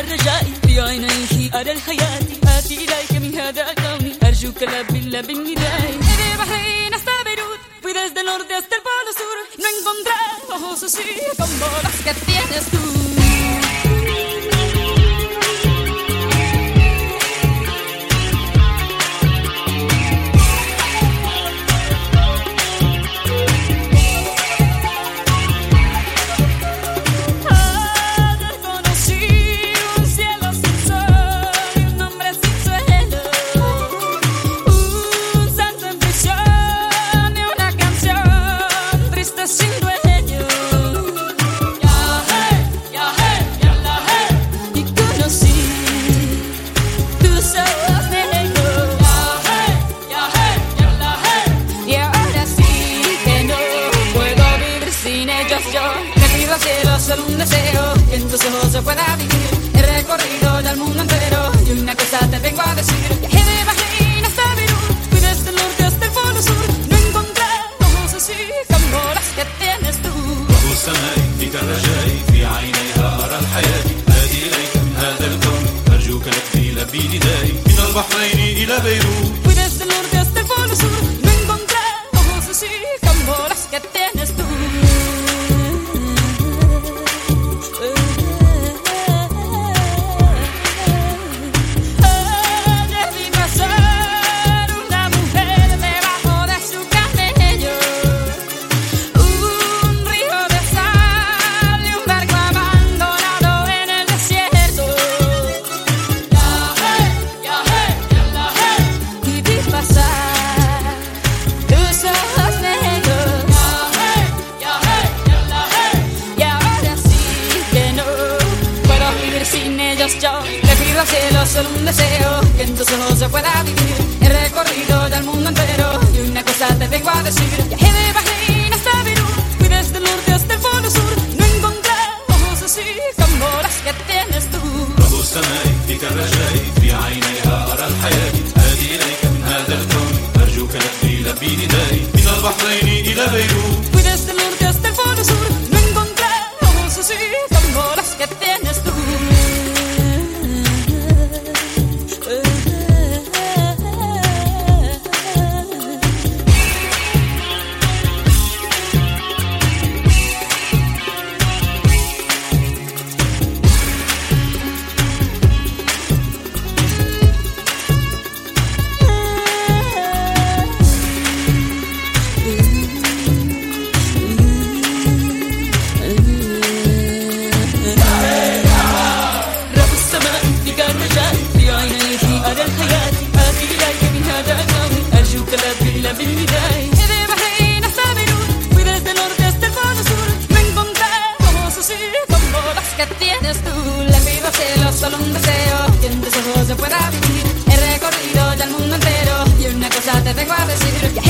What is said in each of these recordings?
الرجاء في عينيك أرى الحياة. آتي إليك من هذا الكون أرجوك لا بلا بالنداء إذا بحري نستبرد في desde الأرض norte hasta el polo sur no encontré ojos así cielo solo un deseo, que en tus ojos se pueda vivir. He recorrido ya el mundo entero y una cosa te vengo a decir. Viajé de Bahrein hasta Beirut, fui desde el norte hasta el polo sur. No encontré ojos así como las que tienes tú. رب السماء فيك الرجاء في عينيها أرى الحياة هادي إليك من هذا الكون أرجوك لبي لبي ندائي من البحرين sin ellos yo. Le pido al cielo solo un deseo, que en tus ojos se pueda vivir. He recorrido ya el mundo entero y una cosa te vengo a decir. Viajé de Bahrein hasta Beirut, fui desde el norte hasta el polo sur. No encontré ojos así como las que tienes tú. رب السماء فيك الرجاء في عينيها أرى الحياة هادي إليك من هذا الكون أرجوك لبي لبي ندائي من البحرين إلى بيروت Guarda, si deve guardarsi di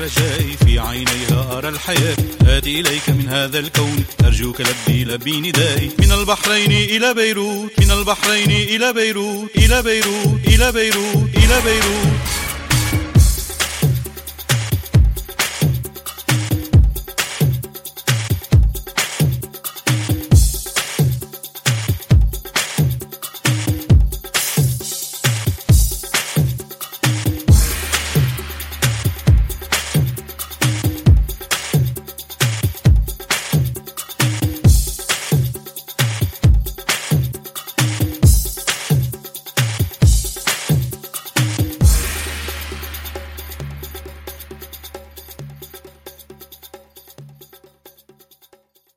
الرجاء في عينيها أرى الحياة. هادي إليك من هذا الكون. أرجوك لبي لبي ندائي. من البحرين إلى بيروت. من البحرين إلى بيروت. إلى بيروت. إلى بيروت. إلى بيروت.